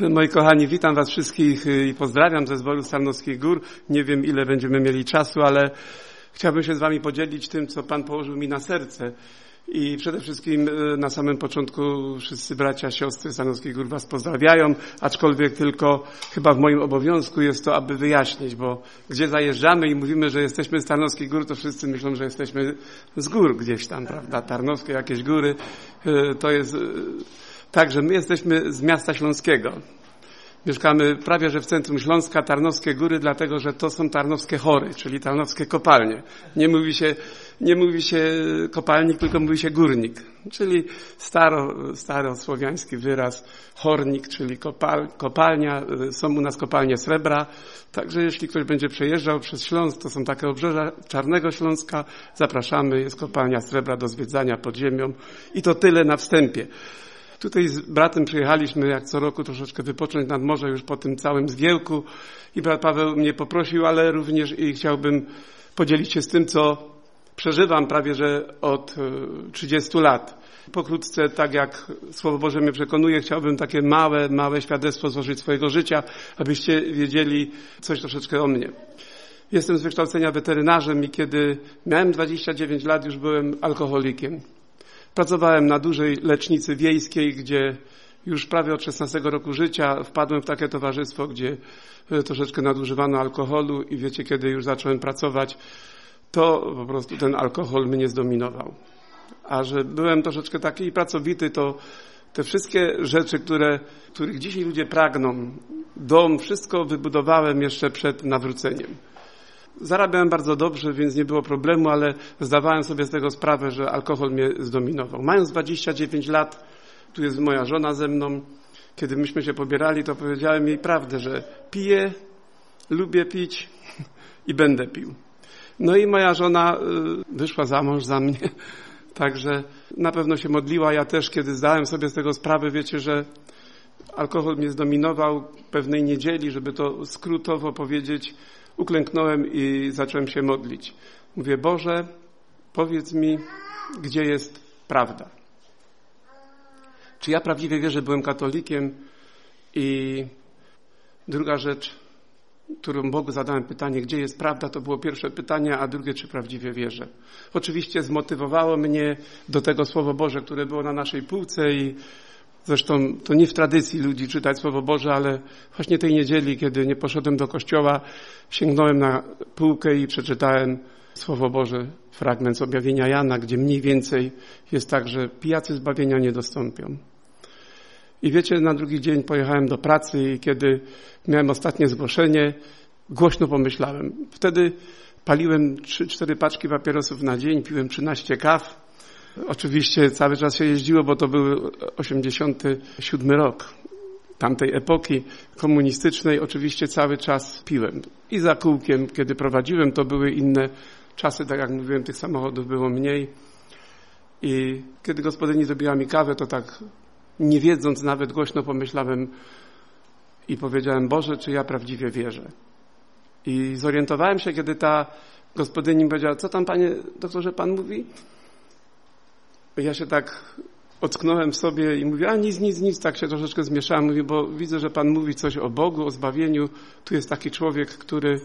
Moi kochani, witam Was wszystkich i pozdrawiam ze zboru Starnowskich Gór. Nie wiem, ile będziemy mieli czasu, ale chciałbym się z Wami podzielić tym, co Pan położył mi na serce. I przede wszystkim e, na samym początku wszyscy bracia, siostry Stanowskich Gór Was pozdrawiają, aczkolwiek tylko chyba w moim obowiązku jest to, aby wyjaśnić, bo gdzie zajeżdżamy i mówimy, że jesteśmy z Tarnowskich Gór, to wszyscy myślą, że jesteśmy z gór gdzieś tam, prawda? Tarnowskie jakieś góry. E, to jest e, tak, że my jesteśmy z miasta śląskiego. Mieszkamy prawie że w centrum Śląska, Tarnowskie Góry, dlatego że to są tarnowskie chory, czyli tarnowskie kopalnie. Nie mówi się, nie mówi się kopalnik, tylko mówi się górnik, czyli staro, starosłowiański wyraz hornik, czyli kopal, kopalnia. Są u nas kopalnie srebra, także jeśli ktoś będzie przejeżdżał przez Śląsk, to są takie obrzeża Czarnego Śląska, zapraszamy, jest kopalnia srebra do zwiedzania pod ziemią i to tyle na wstępie. Tutaj z bratem przyjechaliśmy jak co roku troszeczkę wypocząć nad morze już po tym całym zgiełku i brat Paweł mnie poprosił, ale również i chciałbym podzielić się z tym, co przeżywam prawie że od 30 e, lat. Pokrótce, tak jak Słowo Boże mnie przekonuje, chciałbym takie małe, małe świadectwo złożyć swojego życia, abyście wiedzieli coś troszeczkę o mnie. Jestem z wykształcenia weterynarzem i kiedy miałem 29 lat, już byłem alkoholikiem. Pracowałem na dużej lecznicy wiejskiej, gdzie już prawie od 16 roku życia wpadłem w takie towarzystwo, gdzie e, troszeczkę nadużywano alkoholu i wiecie, kiedy już zacząłem pracować, to po prostu ten alkohol mnie zdominował. A że byłem troszeczkę taki pracowity, to te wszystkie rzeczy, które, których dzisiaj ludzie pragną, dom, wszystko wybudowałem jeszcze przed nawróceniem. Zarabiałem bardzo dobrze, więc nie było problemu, ale zdawałem sobie z tego sprawę, że alkohol mnie zdominował. Mając 29 lat, tu jest moja żona ze mną, kiedy myśmy się pobierali, to powiedziałem jej prawdę, że piję, lubię pić i będę pił. No i moja żona y, wyszła za mąż za mnie, także na pewno się modliła. Ja też, kiedy zdałem sobie z tego sprawę, wiecie, że alkohol mnie zdominował pewnej niedzieli, żeby to skrótowo powiedzieć, uklęknąłem i zacząłem się modlić. Mówię, Boże, powiedz mi, gdzie jest prawda. Czy ja prawdziwie wierzę, byłem katolikiem? I druga rzecz, którą Bogu zadałem pytanie, gdzie jest prawda, to było pierwsze pytanie, a drugie, czy prawdziwie wierzę. Oczywiście zmotywowało mnie do tego Słowo Boże, które było na naszej półce i Zresztą to nie w tradycji ludzi czytać Słowo Boże, ale właśnie tej niedzieli, kiedy nie poszedłem do kościoła, sięgnąłem na półkę i przeczytałem Słowo Boże, fragment z objawienia Jana, gdzie mniej więcej jest tak, że pijacy zbawienia nie dostąpią. I wiecie, na drugi dzień pojechałem do pracy i kiedy miałem ostatnie zgłoszenie, głośno pomyślałem. Wtedy paliłem 3-4 paczki papierosów na dzień, piłem 13 kaw, Oczywiście cały czas się jeździło, bo to był 87 rok tamtej epoki komunistycznej. Oczywiście cały czas piłem. I za kółkiem, kiedy prowadziłem, to były inne czasy, tak jak mówiłem, tych samochodów było mniej. I kiedy gospodyni zrobiła mi kawę, to tak nie wiedząc nawet głośno pomyślałem i powiedziałem, Boże, czy ja prawdziwie wierzę? I zorientowałem się, kiedy ta gospodyni powiedziała, co tam panie doktorze pan mówi? Ja się tak ocknąłem sobie i mówię, a nic, nic, nic, tak się troszeczkę zmieszałem, mówię, bo widzę, że Pan mówi coś o Bogu, o zbawieniu. Tu jest taki człowiek, który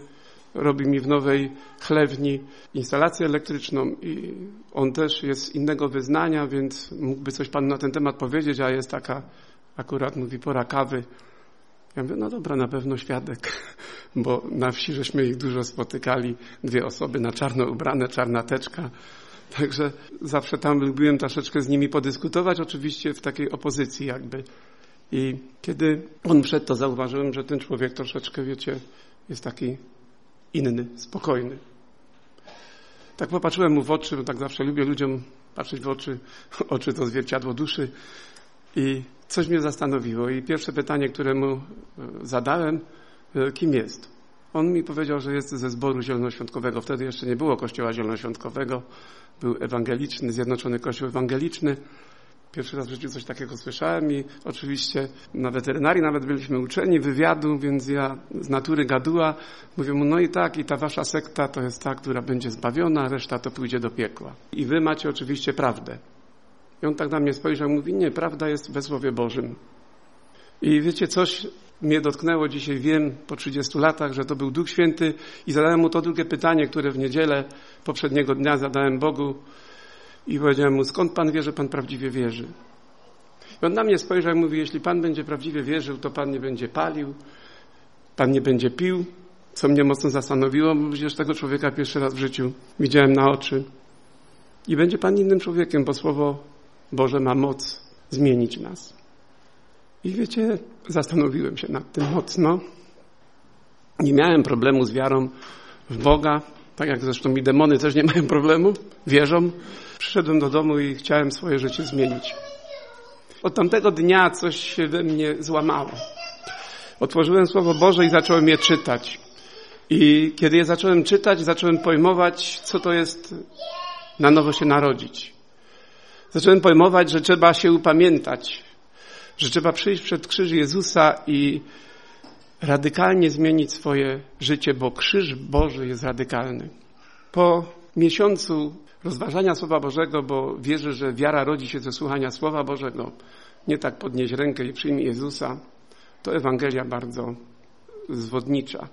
robi mi w nowej chlewni instalację elektryczną i on też jest innego wyznania, więc mógłby coś Pan na ten temat powiedzieć, a jest taka, akurat mówi, pora kawy. Ja mówię, no dobra, na pewno świadek, bo na wsi żeśmy ich dużo spotykali, dwie osoby na czarno ubrane, czarna teczka, Także zawsze tam lubiłem troszeczkę z nimi podyskutować, oczywiście w takiej opozycji jakby. I kiedy on wszedł, to zauważyłem, że ten człowiek troszeczkę, wiecie, jest taki inny, spokojny. Tak popatrzyłem mu w oczy, bo tak zawsze lubię ludziom patrzeć w oczy. Oczy to zwierciadło duszy. I coś mnie zastanowiło. I pierwsze pytanie, które mu e, zadałem, e, kim jest? On mi powiedział, że jest ze zboru zielonoświątkowego. Wtedy jeszcze nie było kościoła zielonoświątkowego był ewangeliczny, Zjednoczony Kościół Ewangeliczny. Pierwszy raz w życiu coś takiego słyszałem i oczywiście na weterynarii nawet byliśmy uczeni wywiadu, więc ja z natury gaduła mówię mu, no i tak, i ta wasza sekta to jest ta, która będzie zbawiona, reszta to pójdzie do piekła. I wy macie oczywiście prawdę. I on tak na mnie spojrzał mówi, nie, prawda jest we Słowie Bożym. I wiecie, coś mnie dotknęło dzisiaj, wiem po 30 latach, że to był Duch Święty i zadałem mu to drugie pytanie, które w niedzielę poprzedniego dnia zadałem Bogu i powiedziałem mu, skąd Pan wie, że Pan prawdziwie wierzy? I on na mnie spojrzał i mówi, jeśli Pan będzie prawdziwie wierzył, to Pan nie będzie palił, Pan nie będzie pił, co mnie mocno zastanowiło, bo przecież tego człowieka pierwszy raz w życiu widziałem na oczy. I będzie Pan innym człowiekiem, bo Słowo Boże ma moc zmienić nas. I wiecie, zastanowiłem się nad tym mocno. Nie miałem problemu z wiarą w Boga, tak jak zresztą i demony też nie mają problemu, wierzą. Przyszedłem do domu i chciałem swoje życie zmienić. Od tamtego dnia coś się we mnie złamało. Otworzyłem Słowo Boże i zacząłem je czytać. I kiedy je zacząłem czytać, zacząłem pojmować, co to jest na nowo się narodzić. Zacząłem pojmować, że trzeba się upamiętać, że trzeba przyjść przed krzyż Jezusa i radykalnie zmienić swoje życie, bo krzyż Boży jest radykalny. Po miesiącu rozważania Słowa Bożego, bo wierzę, że wiara rodzi się ze słuchania Słowa Bożego, nie tak podnieść rękę i przyjmij Jezusa, to Ewangelia bardzo zwodnicza.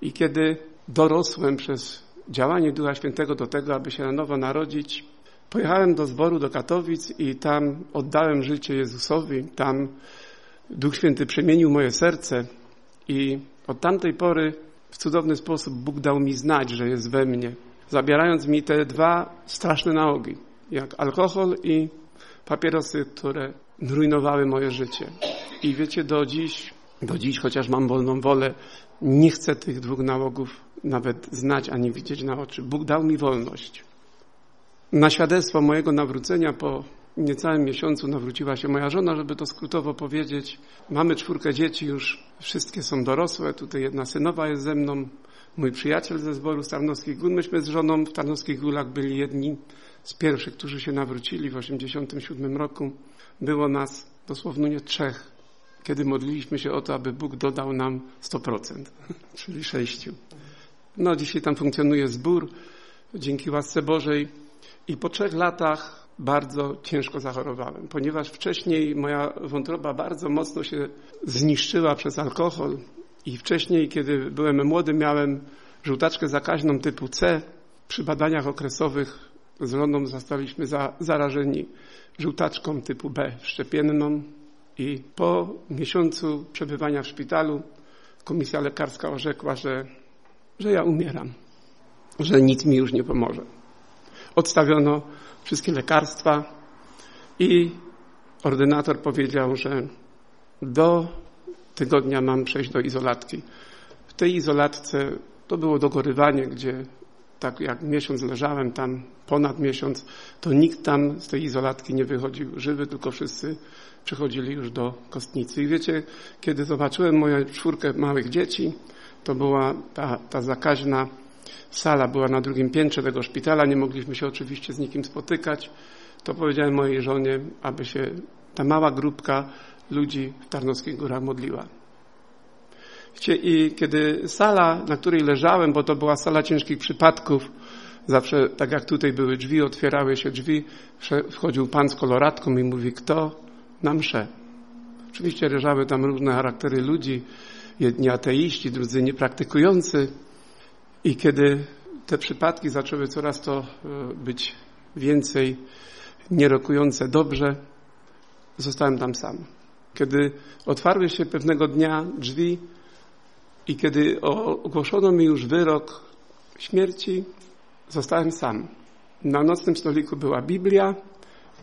I kiedy dorosłem przez działanie Ducha Świętego do tego, aby się na nowo narodzić, pojechałem do zboru do Katowic i tam oddałem życie Jezusowi. Tam Duch Święty przemienił moje serce i od tamtej pory w cudowny sposób Bóg dał mi znać, że jest we mnie, zabierając mi te dwa straszne nałogi, jak alkohol i papierosy, które zrujnowały moje życie. I wiecie, do dziś, do dziś, chociaż mam wolną wolę, nie chcę tych dwóch nałogów nawet znać ani widzieć na oczy. Bóg dał mi wolność. Na świadectwo mojego nawrócenia po niecałym miesiącu nawróciła się moja żona, żeby to skrótowo powiedzieć. Mamy czwórkę dzieci, już wszystkie są dorosłe. Tutaj jedna synowa jest ze mną, mój przyjaciel ze zboru Tarnowskich Gór. Myśmy z żoną w Tarnowskich Górach byli jedni z pierwszych, którzy się nawrócili w 1987 roku. Było nas dosłownie trzech, kiedy modliliśmy się o to, aby Bóg dodał nam 100%, czyli sześciu. No, dzisiaj tam funkcjonuje zbór dzięki łasce Bożej i po trzech latach bardzo ciężko zachorowałem, ponieważ wcześniej moja wątroba bardzo mocno się zniszczyła przez alkohol i wcześniej, kiedy byłem młody, miałem żółtaczkę zakaźną typu C. Przy badaniach okresowych z żoną zostaliśmy za, zarażeni żółtaczką typu B szczepienną i po miesiącu przebywania w szpitalu komisja lekarska orzekła, że, że ja umieram, że nic mi już nie pomoże. Odstawiono wszystkie lekarstwa i ordynator powiedział, że do tygodnia mam przejść do izolatki. W tej izolatce to było dogorywanie, gdzie tak jak miesiąc leżałem tam, ponad miesiąc, to nikt tam z tej izolatki nie wychodził żywy, tylko wszyscy przechodzili już do kostnicy. I wiecie, kiedy zobaczyłem moją czwórkę małych dzieci, to była ta, ta zakaźna sala, była na drugim piętrze tego szpitala, nie mogliśmy się oczywiście z nikim spotykać, to powiedziałem mojej żonie, aby się ta mała grupka ludzi w Tarnowskich Górach modliła. I kiedy sala, na której leżałem, bo to była sala ciężkich przypadków, zawsze tak jak tutaj były drzwi, otwierały się drzwi, wchodził pan z koloratką i mówi, kto na mszę. Oczywiście leżały tam różne charaktery ludzi, jedni ateiści, drudzy niepraktykujący. I kiedy te przypadki zaczęły coraz to e, być więcej nierokujące dobrze, zostałem tam sam. Kiedy otwarły się pewnego dnia drzwi i kiedy ogłoszono mi już wyrok śmierci, zostałem sam. Na nocnym stoliku była Biblia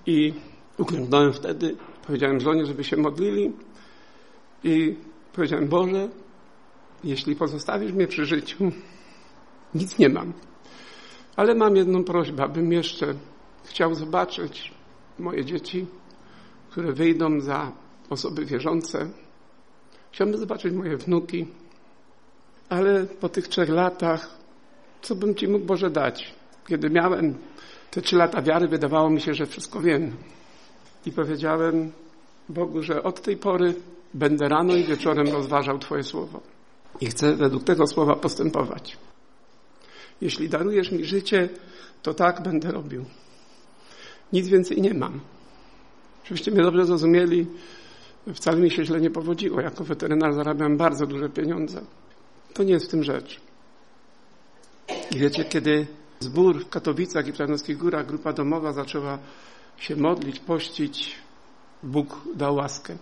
i uklęknąłem wtedy. Powiedziałem żonie, żeby się modlili i powiedziałem, Boże, jeśli pozostawisz mnie przy życiu, nic nie mam. Ale mam jedną prośbę, abym jeszcze chciał zobaczyć moje dzieci, które wyjdą za osoby wierzące. Chciałbym zobaczyć moje wnuki, ale po tych trzech latach, co bym Ci mógł Boże dać? Kiedy miałem te trzy lata wiary, wydawało mi się, że wszystko wiem. I powiedziałem Bogu, że od tej pory będę rano i wieczorem rozważał Twoje słowo. I chcę według tego słowa postępować. Jeśli darujesz mi życie, to tak będę robił. Nic więcej nie mam. Żebyście mnie dobrze zrozumieli, Wcale mi się źle nie powodziło. Jako weterynarz zarabiam bardzo duże pieniądze. To nie jest w tym rzecz. I wiecie, kiedy zbór w Katowicach i Tarnowskich Górach, grupa domowa zaczęła się modlić, pościć, Bóg dał łaskę.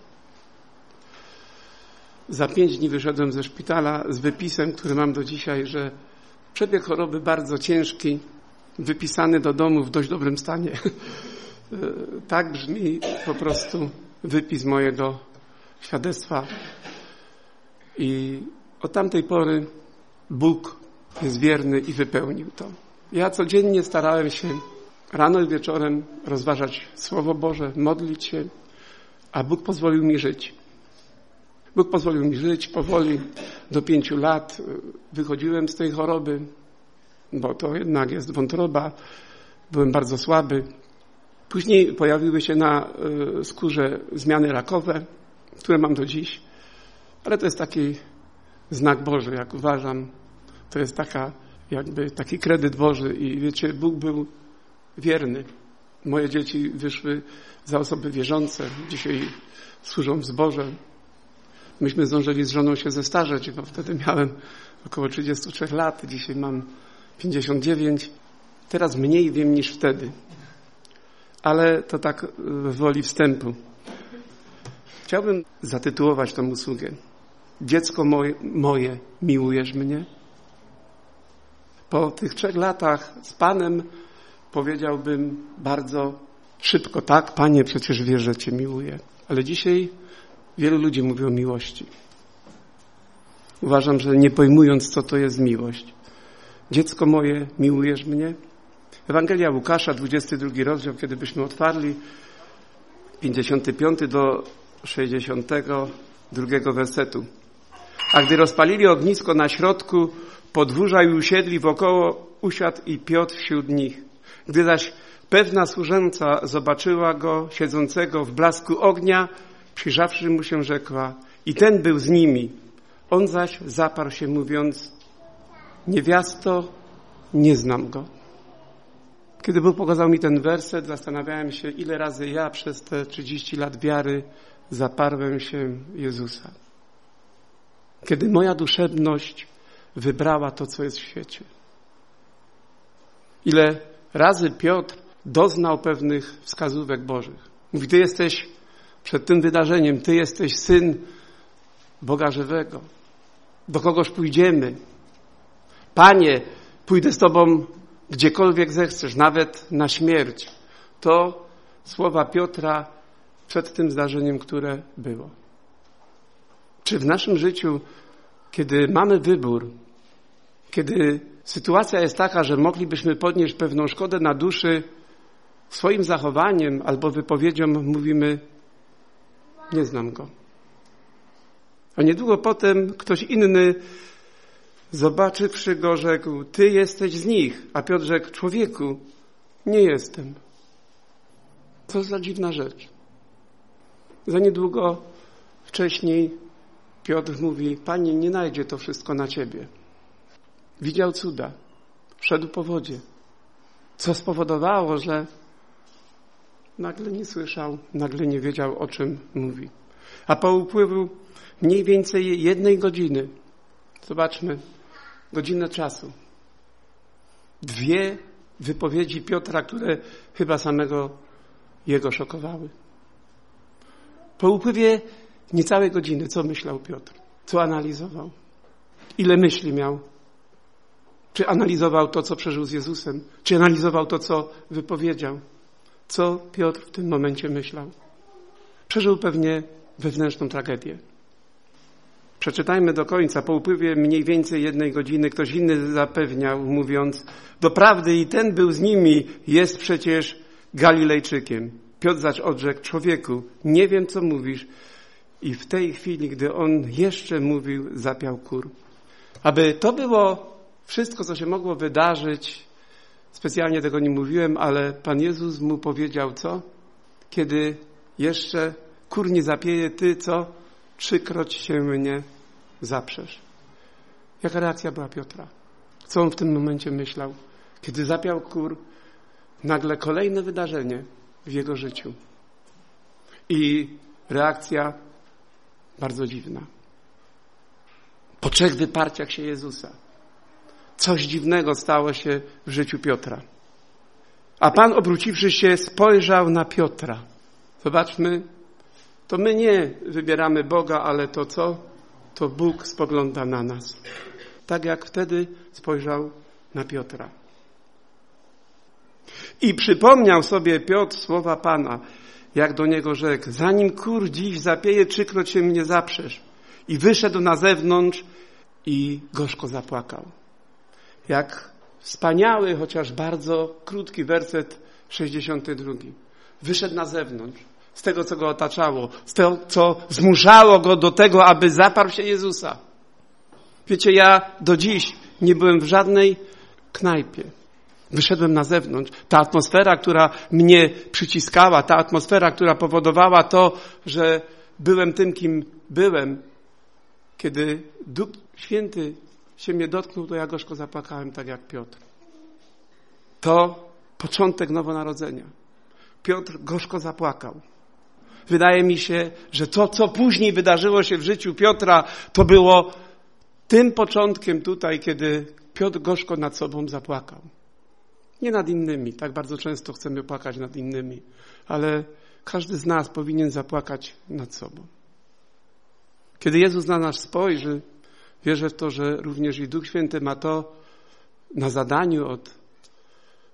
Za pięć dni wyszedłem ze szpitala z wypisem, który mam do dzisiaj, że przebieg choroby bardzo ciężki, wypisany do domu w dość dobrym stanie. tak brzmi po prostu wypis mojego świadectwa. I od tamtej pory Bóg jest wierny i wypełnił to. Ja codziennie starałem się rano i wieczorem rozważać Słowo Boże, modlić się, a Bóg pozwolił mi żyć. Bóg pozwolił mi żyć powoli. Do pięciu lat wychodziłem z tej choroby, bo to jednak jest wątroba. Byłem bardzo słaby. Później pojawiły się na e, skórze zmiany rakowe, które mam do dziś. Ale to jest taki znak Boży, jak uważam. To jest taka, jakby taki kredyt Boży i wiecie, Bóg był wierny. Moje dzieci wyszły za osoby wierzące. Dzisiaj służą w zborze. Myśmy zdążyli z żoną się zestarzeć, bo wtedy miałem około 33 lat. Dzisiaj mam 59. Teraz mniej wiem niż wtedy. Ale to tak w woli wstępu. Chciałbym zatytułować tę usługę. Dziecko moje, moje, miłujesz mnie? Po tych trzech latach z Panem powiedziałbym bardzo szybko, tak, Panie, przecież wiesz, że Cię miłuję. Ale dzisiaj wielu ludzi mówi o miłości. Uważam, że nie pojmując, co to jest miłość. Dziecko moje, miłujesz mnie? Ewangelia Łukasza, 22 rozdział, kiedy byśmy otwarli, 55 do 62 wersetu. A gdy rozpalili ognisko na środku podwórza i usiedli wokoło, usiadł i Piotr wśród nich. Gdy zaś pewna służęca zobaczyła go siedzącego w blasku ognia, przyjrzawszy mu się rzekła i ten był z nimi. On zaś zaparł się mówiąc niewiasto, nie znam go. Kiedy Bóg pokazał mi ten werset, zastanawiałem się, ile razy ja przez te 30 lat wiary zaparłem się Jezusa. Kiedy moja duszebność wybrała to, co jest w świecie. Ile razy Piotr doznał pewnych wskazówek Bożych. Mówi, Ty jesteś przed tym wydarzeniem, Ty jesteś syn Boga żywego. Do kogoś pójdziemy. Panie, pójdę z Tobą gdziekolwiek zechcesz, nawet na śmierć. To słowa Piotra przed tym zdarzeniem, które było. Czy w naszym życiu, kiedy mamy wybór, kiedy sytuacja jest taka, że moglibyśmy podnieść pewną szkodę na duszy, swoim zachowaniem albo wypowiedzią mówimy, nie znam go. A niedługo potem ktoś inny zobaczywszy go rzekł, ty jesteś z nich. A Piotr rzekł, człowieku, nie jestem. Co za dziwna rzecz. Za niedługo wcześniej Piotr mówi, Panie, nie najdzie to wszystko na Ciebie. Widział cuda, szedł po wodzie, co spowodowało, że nagle nie słyszał, nagle nie wiedział, o czym mówi. A po upływu mniej więcej jednej godziny, zobaczmy, godzinę czasu, dwie wypowiedzi Piotra, które chyba samego jego szokowały. Po upływie niecałej godziny, co myślał Piotr? Co analizował? Ile myśli miał? Czy analizował to, co przeżył z Jezusem? Czy analizował to, co wypowiedział? Co Piotr w tym momencie myślał? Przeżył pewnie wewnętrzną tragedię. Przeczytajmy do końca. Po upływie mniej więcej jednej godziny ktoś inny zapewniał, mówiąc, doprawdy i ten był z nimi, jest przecież Galilejczykiem. Piotr zaś odrzekł, człowieku, nie wiem co mówisz. I w tej chwili, gdy on jeszcze mówił, zapiał kur. Aby to było wszystko, co się mogło wydarzyć, specjalnie tego nie mówiłem, ale Pan Jezus mu powiedział co? Kiedy jeszcze kur nie zapieje, ty co? Trzykroć się mnie zaprzesz. Jaka reakcja była Piotra? Co on w tym momencie myślał? Kiedy zapiał kur, nagle kolejne wydarzenie w jego życiu. I reakcja bardzo dziwna. Po trzech wyparciach się Jezusa. Coś dziwnego stało się w życiu Piotra. A Pan obróciwszy się spojrzał na Piotra. Zobaczmy, to my nie wybieramy Boga, ale to co? To Bóg spogląda na nas. Tak jak wtedy spojrzał na Piotra. I przypomniał sobie Piotr słowa Pana, jak do niego rzekł, zanim kur dziś zapieje, trzykroć się mnie zaprzesz. I wyszedł na zewnątrz i gorzko zapłakał. Jak wspaniały, chociaż bardzo krótki werset 62. Wyszedł na zewnątrz z tego, co go otaczało, z tego, co zmuszało go do tego, aby zaparł się Jezusa. Wiecie, ja do dziś nie byłem w żadnej knajpie. Wyszedłem na zewnątrz. Ta atmosfera, która mnie przyciskała, ta atmosfera, która powodowała to, że byłem tym, kim byłem, kiedy Duch Święty się mnie dotknął, to ja gorzko zapłakałem, tak jak Piotr. To początek nowonarodzenia. Piotr gorzko zapłakał. Wydaje mi się, że to, co później wydarzyło się w życiu Piotra, to było tym początkiem tutaj, kiedy Piotr gorzko nad sobą zapłakał. Nie nad innymi, tak bardzo często chcemy płakać nad innymi, ale każdy z nas powinien zapłakać nad sobą. Kiedy Jezus na nas spojrzy, wierzę w to, że również i Duch Święty ma to na zadaniu od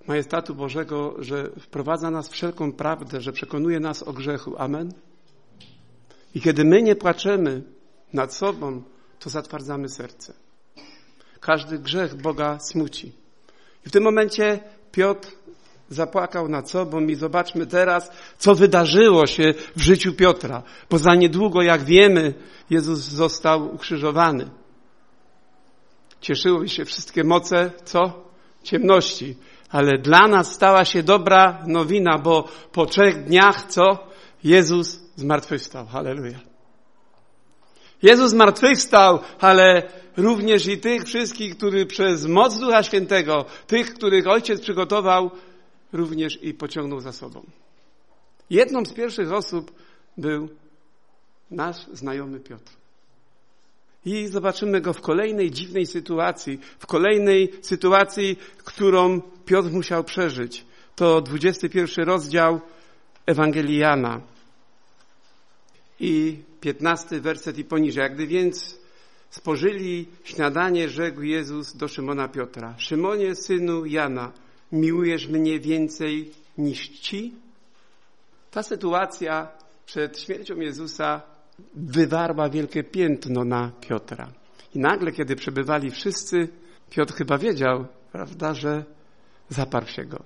majestatu Bożego, że wprowadza nas wszelką prawdę, że przekonuje nas o grzechu. Amen. I kiedy my nie płaczemy nad sobą, to zatwardzamy serce. Każdy grzech Boga smuci. I w tym momencie Piotr zapłakał nad sobą i zobaczmy teraz, co wydarzyło się w życiu Piotra. Bo za niedługo, jak wiemy, Jezus został ukrzyżowany. Cieszyły się wszystkie moce, co? Ciemności. Ale dla nas stała się dobra nowina, bo po trzech dniach, co? Jezus zmartwychwstał. Halleluja. Jezus zmartwychwstał, ale również i tych wszystkich, którzy przez moc Ducha Świętego, tych, których Ojciec przygotował, również i pociągnął za sobą. Jedną z pierwszych osób był nasz znajomy Piotr. I zobaczymy go w kolejnej dziwnej sytuacji, w kolejnej sytuacji, którą Piotr musiał przeżyć. To 21 rozdział Ewangelii Jana i 15 werset i poniżej. Jak gdy więc spożyli śniadanie, rzekł Jezus do Szymona Piotra. Szymonie, synu Jana, miłujesz mnie więcej niż ci? Ta sytuacja przed śmiercią Jezusa wywarła wielkie piętno na Piotra. I nagle, kiedy przebywali wszyscy, Piotr chyba wiedział, prawda, że zaparł się go.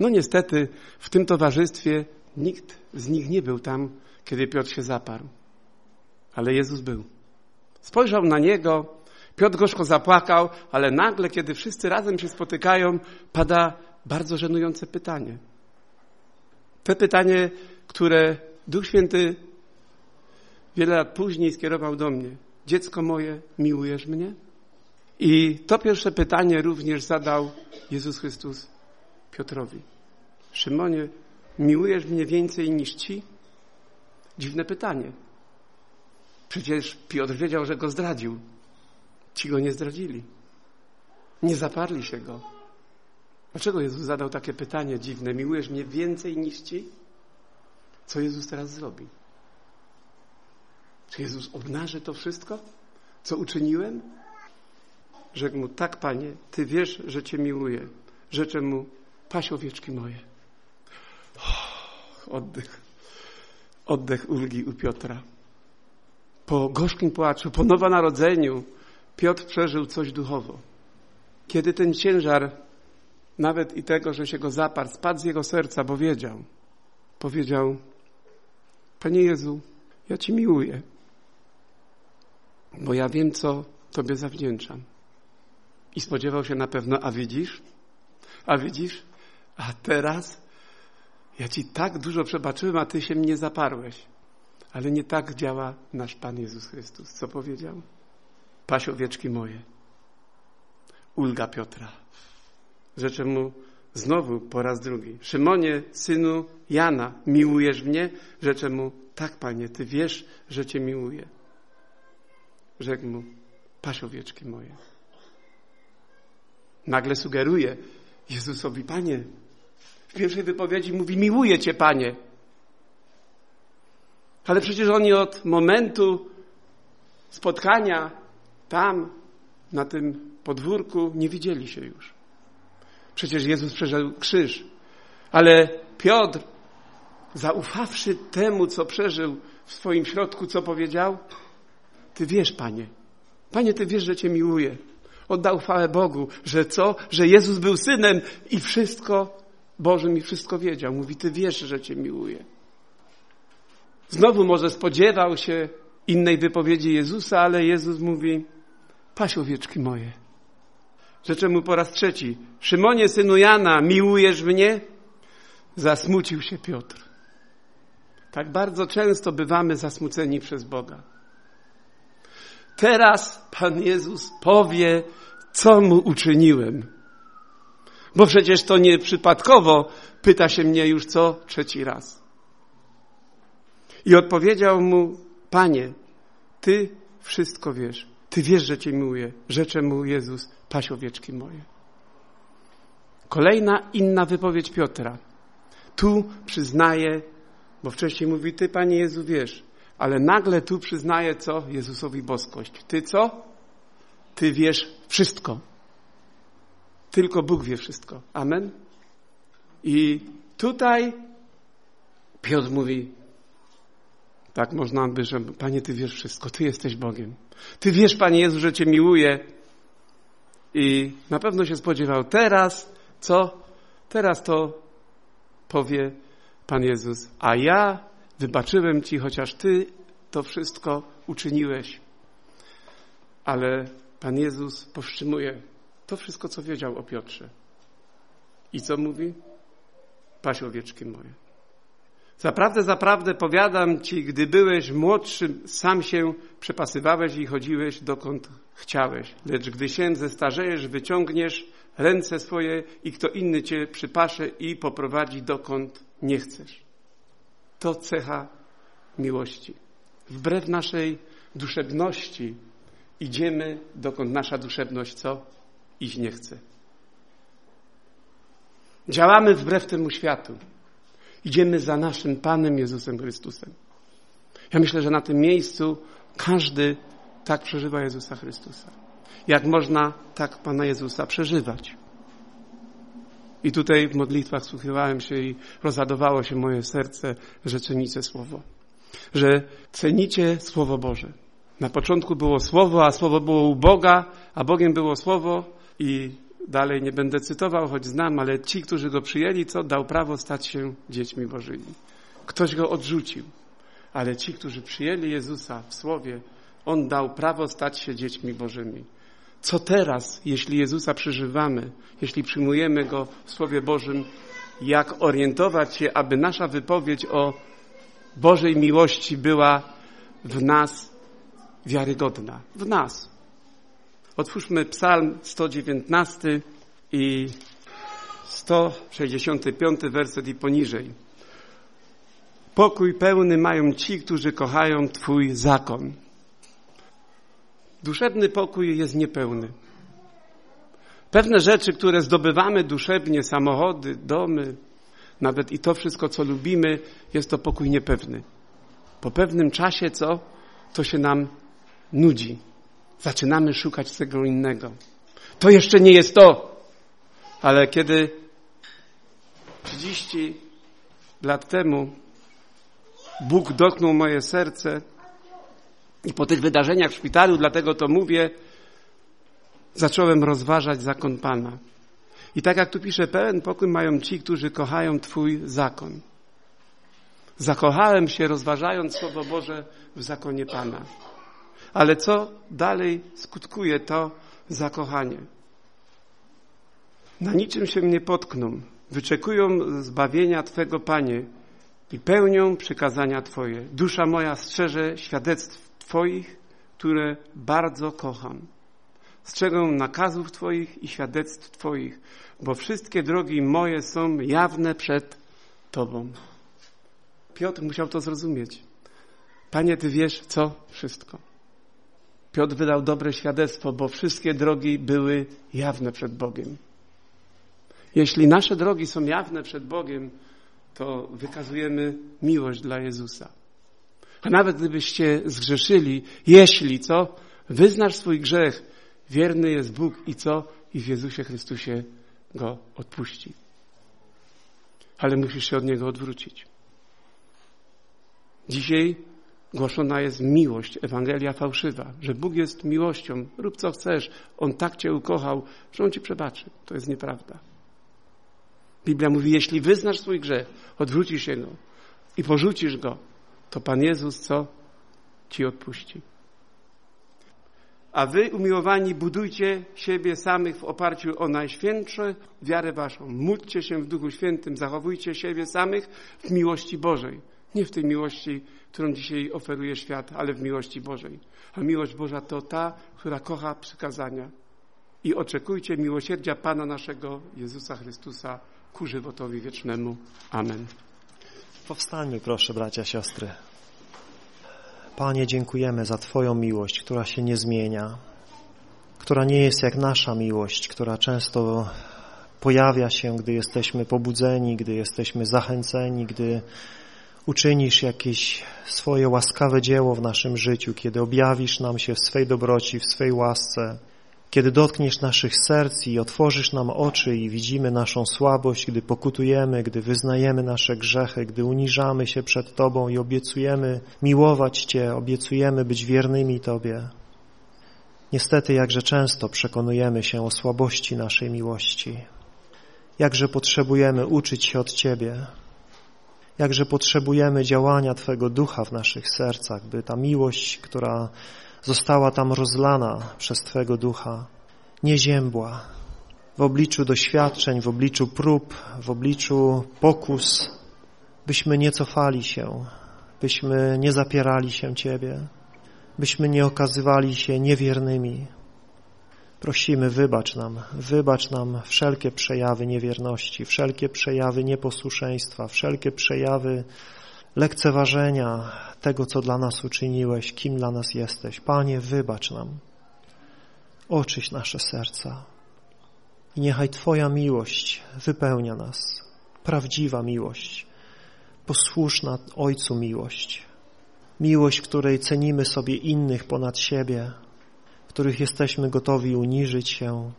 No niestety w tym towarzystwie nikt z nich nie był tam, kiedy Piotr się zaparł. Ale Jezus był. Spojrzał na niego, Piotr gorzko zapłakał, ale nagle, kiedy wszyscy razem się spotykają, pada bardzo żenujące pytanie. Te pytanie, które Duch Święty wiele lat później skierował do mnie. Dziecko moje, miłujesz mnie? I to pierwsze pytanie również zadał Jezus Chrystus Piotrowi. Szymonie, miłujesz mnie więcej niż ci? Dziwne pytanie. Przecież Piotr wiedział, że go zdradził. Ci go nie zdradzili. Nie zaparli się go. Dlaczego Jezus zadał takie pytanie dziwne? Miłujesz mnie więcej niż ci? Co Jezus teraz zrobi? Czy Jezus obnaży to wszystko, co uczyniłem? Rzekł mu, tak Panie, Ty wiesz, że Cię miłuję. Rzeczę mu, paś owieczki moje. Oh, oddech. Oddech ulgi u Piotra. Po gorzkim płaczu, po nowonarodzeniu Piotr przeżył coś duchowo. Kiedy ten ciężar, nawet i tego, że się go zaparł, spadł z jego serca, bo wiedział, powiedział, Panie Jezu, ja Ci miłuję bo ja wiem, co Tobie zawdzięczam. I spodziewał się na pewno, a widzisz? A widzisz? A teraz ja Ci tak dużo przebaczyłem, a Ty się mnie zaparłeś. Ale nie tak działa nasz Pan Jezus Chrystus. Co powiedział? Paś owieczki moje. Ulga Piotra. Rzeczy mu Znowu po raz drugi. Szymonie, synu Jana, miłujesz mnie? Rzeczę mu, tak panie, ty wiesz, że cię miłuję. Rzekł mu, paś owieczki moje. Nagle sugeruje Jezusowi, panie, w pierwszej wypowiedzi mówi, miłuję cię, panie. Ale przecież oni od momentu spotkania tam, na tym podwórku, nie widzieli się już. Przecież Jezus przeżył krzyż. Ale Piotr, zaufawszy temu, co przeżył w swoim środku, co powiedział? Ty wiesz, Panie. Panie, Ty wiesz, że Cię miłuję. Oddał chwałę Bogu, że co? Że Jezus był Synem i wszystko Bożym i wszystko wiedział. Mówi, Ty wiesz, że Cię miłuję. Znowu może spodziewał się innej wypowiedzi Jezusa, ale Jezus mówi, paś owieczki moje. Rzeczę mu po raz trzeci, Szymonie, synu Jana, miłujesz mnie? Zasmucił się Piotr. Tak bardzo często bywamy zasmuceni przez Boga. Teraz Pan Jezus powie, co mu uczyniłem. Bo przecież to nie przypadkowo pyta się mnie już co trzeci raz. I odpowiedział mu, Panie, Ty wszystko wiesz. Ty wiesz, że Cię miłuję. Rzecze mu Jezus, paś owieczki moje. Kolejna inna wypowiedź Piotra. Tu przyznaje, bo wcześniej mówi, Ty, Panie Jezu, wiesz. Ale nagle tu przyznaje co? Jezusowi boskość. Ty co? Ty wiesz wszystko. Tylko Bóg wie wszystko. Amen? I tutaj Piotr mówi, tak można by, że Panie, Ty wiesz wszystko, Ty jesteś Bogiem. Ty wiesz, Panie Jezu, że Cię miłuję. I na pewno się spodziewał teraz, co? Teraz to powie Pan Jezus, a ja wybaczyłem Ci, chociaż Ty to wszystko uczyniłeś. Ale Pan Jezus powstrzymuje to wszystko, co wiedział o Piotrze. I co mówi? Paś owieczki moje. Zaprawdę, zaprawdę powiadam ci, gdy byłeś młodszym, sam się przepasywałeś i chodziłeś dokąd chciałeś. Lecz gdy się zestarzejesz, wyciągniesz ręce swoje i kto inny cię przypasze i poprowadzi dokąd nie chcesz. To cecha miłości. Wbrew naszej duszebności idziemy dokąd nasza duszebność co? Iść nie chce. Działamy wbrew temu światu. Idziemy za naszym Panem Jezusem Chrystusem. Ja myślę, że na tym miejscu każdy tak przeżywa Jezusa Chrystusa. Jak można tak Pana Jezusa przeżywać? I tutaj w modlitwach słuchiwałem się i rozładowało się moje serce, że cenicie Słowo. Że cenicie Słowo Boże. Na początku było Słowo, a Słowo było u Boga, a Bogiem było Słowo i dalej nie będę cytował, choć znam, ale ci, którzy go przyjęli, co dał prawo stać się dziećmi Bożymi. Ktoś go odrzucił, ale ci, którzy przyjęli Jezusa w Słowie, On dał prawo stać się dziećmi Bożymi. Co teraz, jeśli Jezusa przeżywamy, jeśli przyjmujemy Go w Słowie Bożym, jak orientować się, aby nasza wypowiedź o Bożej miłości była w nas wiarygodna. W nas. Otwórzmy Psalm 119 i 165 werset i poniżej. Pokój pełny mają ci, którzy kochają Twój zakon. Duszebny pokój jest niepełny. Pewne rzeczy, które zdobywamy duszebnie, samochody, domy, nawet i to wszystko, co lubimy, jest to pokój niepewny. Po pewnym czasie, co? To się nam nudzi. Zaczynamy szukać tego innego. To jeszcze nie jest to. Ale kiedy 30 lat temu Bóg dotknął moje serce i po tych wydarzeniach w szpitalu, dlatego to mówię, zacząłem rozważać zakon Pana. I tak jak tu pisze, pełen pokój mają ci, którzy kochają Twój zakon. Zakochałem się, rozważając Słowo Boże w zakonie Pana. Ale co dalej skutkuje to zakochanie? Na niczym się nie potkną. Wyczekują zbawienia Twego, Panie, i pełnią przykazania Twoje. Dusza moja strzeże świadectw Twoich, które bardzo kocham. strzegą nakazów Twoich i świadectw Twoich, bo wszystkie drogi moje są jawne przed Tobą. Piotr musiał to zrozumieć. Panie, Ty wiesz co? Wszystko. Piotr wydał dobre świadectwo, bo wszystkie drogi były jawne przed Bogiem. Jeśli nasze drogi są jawne przed Bogiem, to wykazujemy miłość dla Jezusa. A nawet gdybyście zgrzeszyli, jeśli co, wyznasz swój grzech, wierny jest Bóg i co? I w Jezusie Chrystusie go odpuści. Ale musisz się od Niego odwrócić. Dzisiaj głoszona jest miłość, Ewangelia fałszywa, że Bóg jest miłością, rób co chcesz, On tak Cię ukochał, że On Ci przebaczy. To jest nieprawda. Biblia mówi, jeśli wyznasz swój grzech, odwrócisz się go i porzucisz go, to Pan Jezus co? Ci odpuści. A wy, umiłowani, budujcie siebie samych w oparciu o najświętsze wiarę waszą. Módlcie się w Duchu Świętym, zachowujcie siebie samych w miłości Bożej. Nie w tej miłości, którą dzisiaj oferuje świat, ale w miłości Bożej. A miłość Boża to ta, która kocha przykazania. I oczekujcie miłosierdzia Pana naszego Jezusa Chrystusa ku żywotowi wiecznemu. Amen. Powstańmy proszę bracia, siostry. Panie, dziękujemy za Twoją miłość, która się nie zmienia, która nie jest jak nasza miłość, która często pojawia się, gdy jesteśmy pobudzeni, gdy jesteśmy zachęceni, gdy uczynisz jakieś swoje łaskawe dzieło w naszym życiu, kiedy objawisz nam się w swej dobroci, w swej łasce, kiedy dotkniesz naszych serc i otworzysz nam oczy i widzimy naszą słabość, gdy pokutujemy, gdy wyznajemy nasze grzechy, gdy uniżamy się przed Tobą i obiecujemy miłować Cię, obiecujemy być wiernymi Tobie. Niestety, jakże często przekonujemy się o słabości naszej miłości. Jakże potrzebujemy uczyć się od Ciebie. Jakże potrzebujemy działania Twego Ducha w naszych sercach, by ta miłość, która została tam rozlana przez Twego Ducha, nie ziębła. W obliczu doświadczeń, w obliczu prób, w obliczu pokus, byśmy nie cofali się, byśmy nie zapierali się Ciebie, byśmy nie okazywali się niewiernymi. Prosimy, wybacz nam, wybacz nam wszelkie przejawy niewierności, wszelkie przejawy nieposłuszeństwa, wszelkie przejawy lekceważenia tego, co dla nas uczyniłeś, kim dla nas jesteś. Panie, wybacz nam. Oczyś nasze serca. I niechaj Twoja miłość wypełnia nas. Prawdziwa miłość. Posłuszna Ojcu miłość. Miłość, której cenimy sobie innych ponad siebie, których jesteśmy gotowi uniżyć się,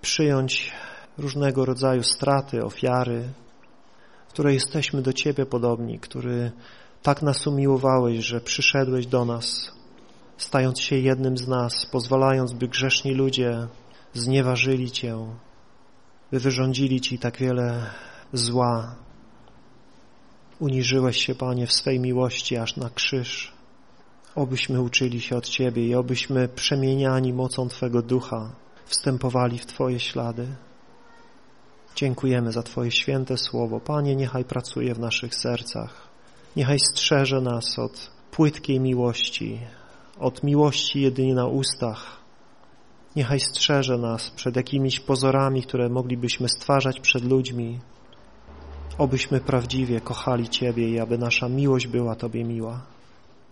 przyjąć różnego rodzaju straty, ofiary, w której jesteśmy do Ciebie podobni, który tak nas umiłowałeś, że przyszedłeś do nas, stając się jednym z nas, pozwalając, by grzeszni ludzie znieważyli Cię, by wyrządzili Ci tak wiele zła. Uniżyłeś się, Panie, w swej miłości aż na krzyż. Obyśmy uczyli się od Ciebie i obyśmy przemieniani mocą Twego Ducha wstępowali w Twoje ślady. Dziękujemy za Twoje święte słowo. Panie, niechaj pracuje w naszych sercach. Niechaj strzeże nas od płytkiej miłości, od miłości jedynie na ustach. Niechaj strzeże nas przed jakimiś pozorami, które moglibyśmy stwarzać przed ludźmi. Obyśmy prawdziwie kochali Ciebie i aby nasza miłość była Tobie miła.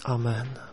Amen.